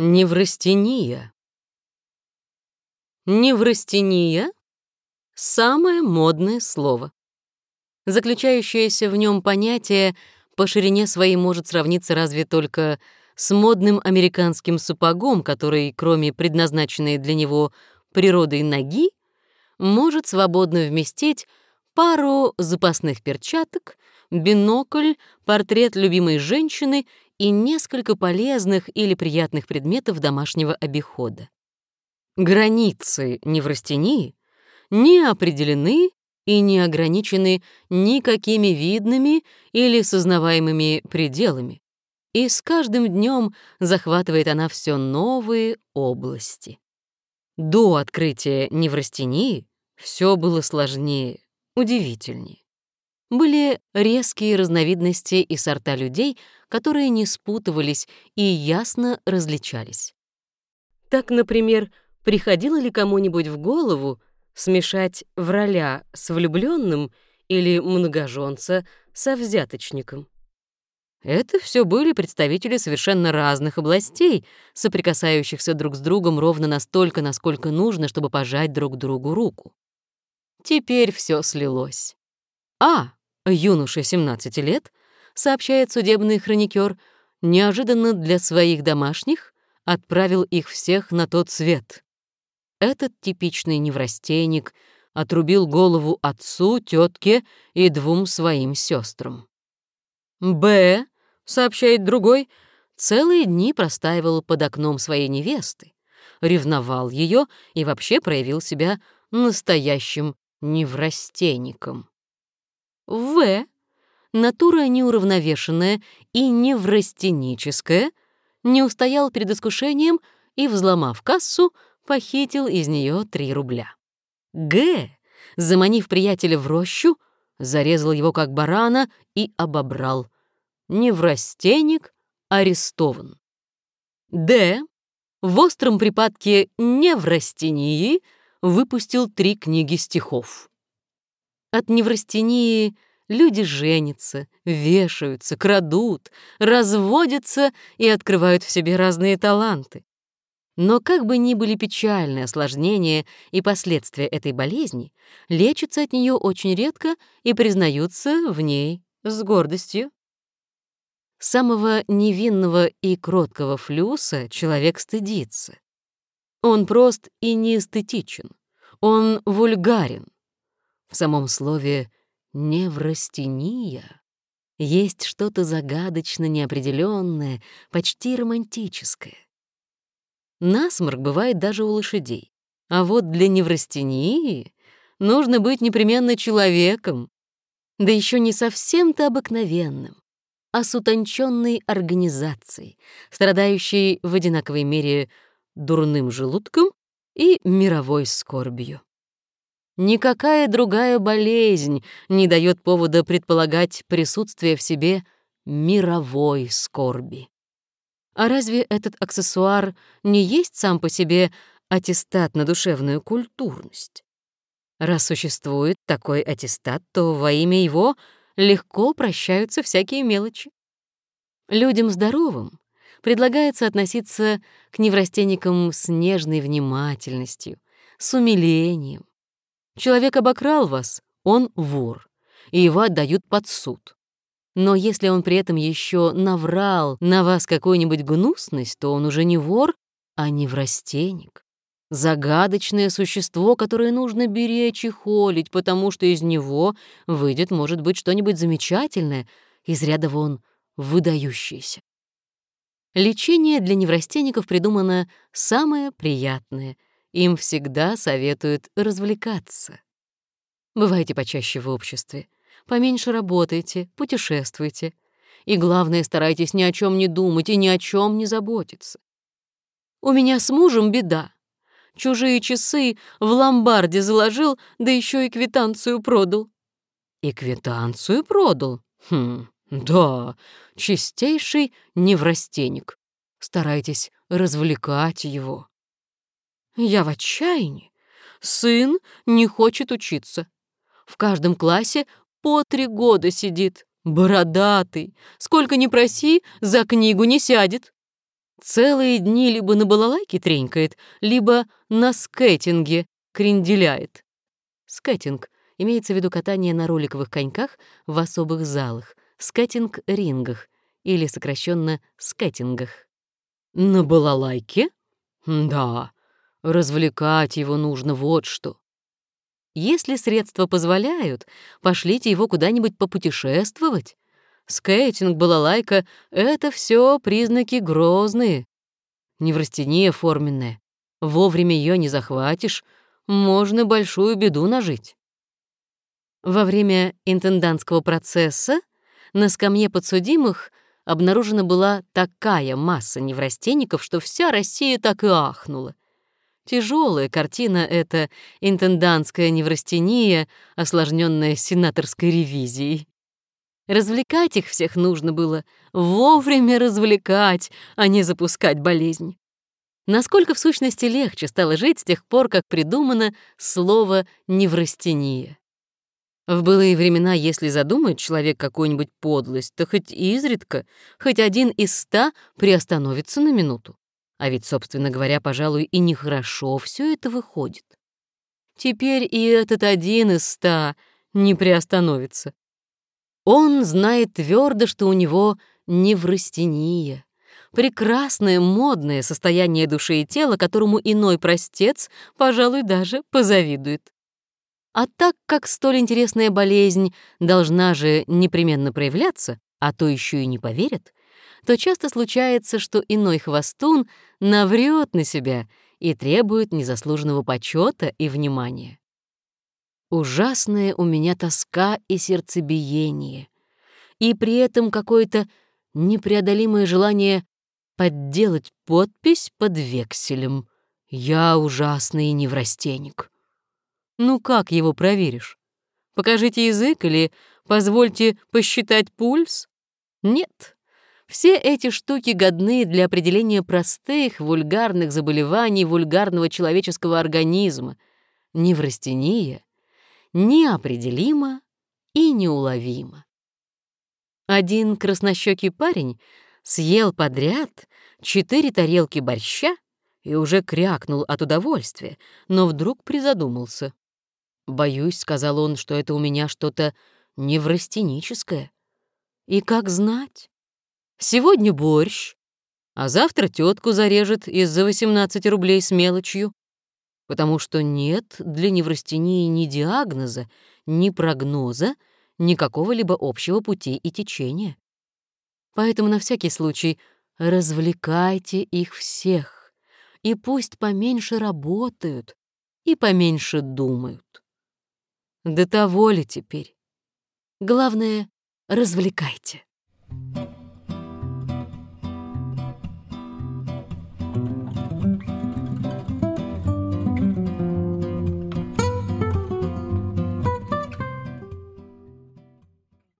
Неврастения. Неврастения — самое модное слово. Заключающееся в нем понятие по ширине своей может сравниться разве только с модным американским сапогом, который, кроме предназначенной для него природой ноги, может свободно вместить пару запасных перчаток, бинокль, портрет любимой женщины и несколько полезных или приятных предметов домашнего обихода. Границы неврастении не определены и не ограничены никакими видными или сознаваемыми пределами, и с каждым днем захватывает она все новые области. До открытия неврастении все было сложнее, удивительнее. Были резкие разновидности и сорта людей, которые не спутывались и ясно различались. Так, например, приходило ли кому-нибудь в голову смешать враля с влюбленным или многоженца со взяточником? Это все были представители совершенно разных областей, соприкасающихся друг с другом ровно настолько, насколько нужно, чтобы пожать друг другу руку. Теперь все слилось. А юноша 17 лет, сообщает судебный хроникер, неожиданно для своих домашних отправил их всех на тот свет. Этот типичный неврастенник отрубил голову отцу, тетке и двум своим сестрам. Б, сообщает другой, целые дни простаивал под окном своей невесты, ревновал ее и вообще проявил себя настоящим неврастенником. В. Натура неуравновешенная и неврастеническая, не устоял перед искушением и, взломав кассу, похитил из нее три рубля. Г. Заманив приятеля в рощу, зарезал его как барана и обобрал. Неврастенник арестован. Д. В остром припадке неврастении выпустил три книги стихов. От неврастении люди женятся, вешаются, крадут, разводятся и открывают в себе разные таланты. Но как бы ни были печальны осложнения и последствия этой болезни, лечатся от нее очень редко и признаются в ней с гордостью. Самого невинного и кроткого флюса человек стыдится. Он прост и неэстетичен, он вульгарен, в самом слове «неврастения» есть что-то загадочно неопределенное, почти романтическое. Насморк бывает даже у лошадей, а вот для неврастении нужно быть непременно человеком, да еще не совсем-то обыкновенным, а с утонченной организацией, страдающей в одинаковой мере дурным желудком и мировой скорбью. Никакая другая болезнь не дает повода предполагать присутствие в себе мировой скорби. А разве этот аксессуар не есть сам по себе аттестат на душевную культурность? Раз существует такой аттестат, то во имя его легко прощаются всякие мелочи. Людям здоровым предлагается относиться к неврастенникам с нежной внимательностью, с умилением, Человек обокрал вас, он вор, и его отдают под суд. Но если он при этом еще наврал на вас какую-нибудь гнусность, то он уже не вор, а неврастенник. Загадочное существо, которое нужно беречь и холить, потому что из него выйдет, может быть, что-нибудь замечательное, из ряда вон выдающееся. Лечение для неврастенников придумано самое приятное — им всегда советуют развлекаться. Бывайте почаще в обществе, поменьше работайте, путешествуйте. И главное, старайтесь ни о чем не думать и ни о чем не заботиться. У меня с мужем беда. Чужие часы в ломбарде заложил, да еще и квитанцию продал. И квитанцию продал? Хм, да, чистейший неврастенник. Старайтесь развлекать его. Я в отчаянии. Сын не хочет учиться. В каждом классе по три года сидит. Бородатый. Сколько ни проси, за книгу не сядет. Целые дни либо на балалайке тренькает, либо на скейтинге кренделяет. Скейтинг имеется в виду катание на роликовых коньках в особых залах, скейтинг-рингах или сокращенно скейтингах. На балалайке? Да, развлекать его нужно вот что. Если средства позволяют, пошлите его куда-нибудь попутешествовать. Скейтинг, балалайка — это все признаки грозные. Неврастения форменная. Вовремя ее не захватишь, можно большую беду нажить. Во время интендантского процесса на скамье подсудимых обнаружена была такая масса неврастенников, что вся Россия так и ахнула. Тяжелая картина — это интендантская неврастения, осложненная сенаторской ревизией. Развлекать их всех нужно было, вовремя развлекать, а не запускать болезнь. Насколько в сущности легче стало жить с тех пор, как придумано слово «неврастения». В былые времена, если задумает человек какую-нибудь подлость, то хоть изредка, хоть один из ста приостановится на минуту. А ведь, собственно говоря, пожалуй, и нехорошо все это выходит. Теперь и этот один из ста не приостановится. Он знает твердо, что у него неврастения, прекрасное модное состояние души и тела, которому иной простец, пожалуй, даже позавидует. А так как столь интересная болезнь должна же непременно проявляться, а то еще и не поверят, то часто случается, что иной хвостун наврет на себя и требует незаслуженного почета и внимания. Ужасная у меня тоска и сердцебиение, и при этом какое-то непреодолимое желание подделать подпись под векселем. Я ужасный неврастенник. Ну как его проверишь? Покажите язык или позвольте посчитать пульс? Нет, все эти штуки годны для определения простых, вульгарных заболеваний вульгарного человеческого организма. Неврастения неопределимо и неуловимо. Один краснощекий парень съел подряд четыре тарелки борща и уже крякнул от удовольствия, но вдруг призадумался. «Боюсь», — сказал он, — «что это у меня что-то неврастеническое». И как знать? Сегодня борщ, а завтра тетку зарежет из-за 18 рублей с мелочью. Потому что нет для неврастении ни диагноза, ни прогноза, ни какого-либо общего пути и течения. Поэтому на всякий случай развлекайте их всех, и пусть поменьше работают и поменьше думают. До того ли теперь? Главное, развлекайте.